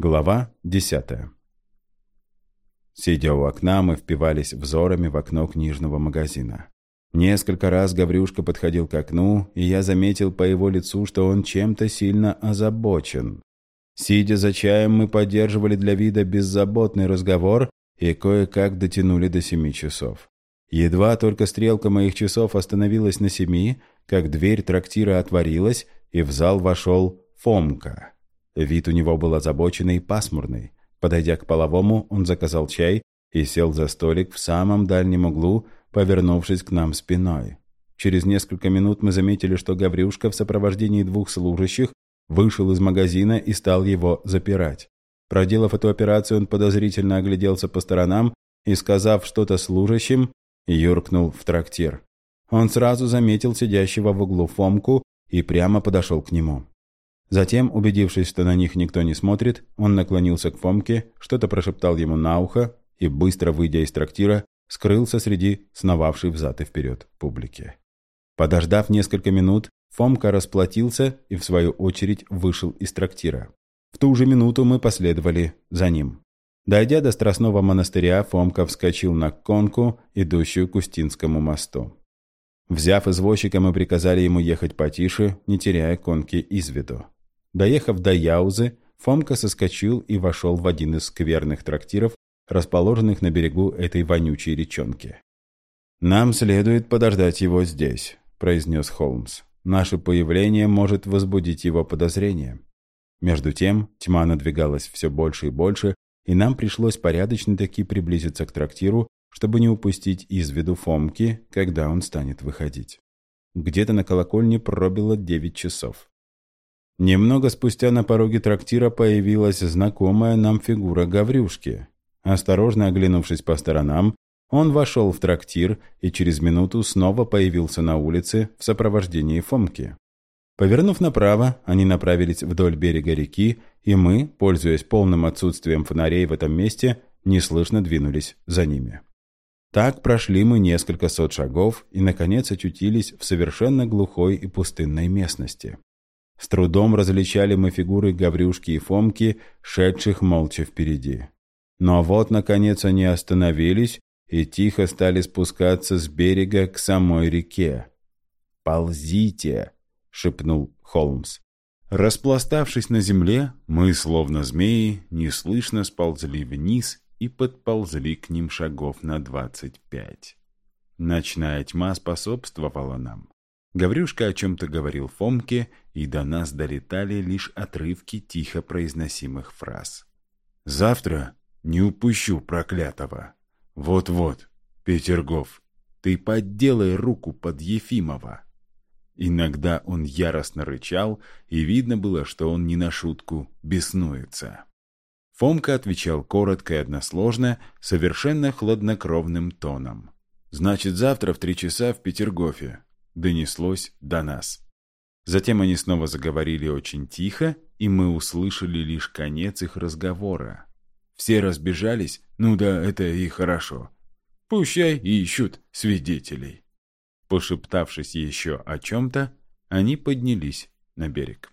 Глава десятая. Сидя у окна, мы впивались взорами в окно книжного магазина. Несколько раз Гаврюшка подходил к окну, и я заметил по его лицу, что он чем-то сильно озабочен. Сидя за чаем, мы поддерживали для вида беззаботный разговор и кое-как дотянули до семи часов. Едва только стрелка моих часов остановилась на семи, как дверь трактира отворилась, и в зал вошел Фомка. Вид у него был озабоченный и пасмурный. Подойдя к половому, он заказал чай и сел за столик в самом дальнем углу, повернувшись к нам спиной. Через несколько минут мы заметили, что Гаврюшка в сопровождении двух служащих вышел из магазина и стал его запирать. Проделав эту операцию, он подозрительно огляделся по сторонам и, сказав что-то служащим, юркнул в трактир. Он сразу заметил сидящего в углу Фомку и прямо подошел к нему. Затем, убедившись, что на них никто не смотрит, он наклонился к Фомке, что-то прошептал ему на ухо и, быстро выйдя из трактира, скрылся среди сновавшей взад и вперед публики. Подождав несколько минут, Фомка расплатился и, в свою очередь, вышел из трактира. В ту же минуту мы последовали за ним. Дойдя до Страстного монастыря, Фомка вскочил на конку, идущую к Устинскому мосту. Взяв извозчика, мы приказали ему ехать потише, не теряя конки из виду. Доехав до Яузы, Фомка соскочил и вошел в один из скверных трактиров, расположенных на берегу этой вонючей речонки. «Нам следует подождать его здесь», — произнес Холмс. «Наше появление может возбудить его подозрения». Между тем тьма надвигалась все больше и больше, и нам пришлось порядочно-таки приблизиться к трактиру, чтобы не упустить из виду Фомки, когда он станет выходить. Где-то на колокольне пробило девять часов. Немного спустя на пороге трактира появилась знакомая нам фигура Гаврюшки. Осторожно оглянувшись по сторонам, он вошел в трактир и через минуту снова появился на улице в сопровождении Фомки. Повернув направо, они направились вдоль берега реки, и мы, пользуясь полным отсутствием фонарей в этом месте, неслышно двинулись за ними. Так прошли мы несколько сот шагов и, наконец, очутились в совершенно глухой и пустынной местности. С трудом различали мы фигуры Гаврюшки и Фомки, шедших молча впереди. Но вот, наконец, они остановились и тихо стали спускаться с берега к самой реке. «Ползите!» — шепнул Холмс. Распластавшись на земле, мы, словно змеи, неслышно сползли вниз и подползли к ним шагов на двадцать пять. Ночная тьма способствовала нам. Гаврюшка о чем-то говорил Фомке, и до нас долетали лишь отрывки тихо произносимых фраз. «Завтра не упущу проклятого. Вот-вот, Петергоф, ты подделай руку под Ефимова». Иногда он яростно рычал, и видно было, что он не на шутку беснуется. Фомка отвечал коротко и односложно, совершенно хладнокровным тоном. «Значит, завтра в три часа в Петергофе донеслось до нас. Затем они снова заговорили очень тихо, и мы услышали лишь конец их разговора. Все разбежались, ну да, это и хорошо. Пущай и ищут свидетелей. Пошептавшись еще о чем-то, они поднялись на берег.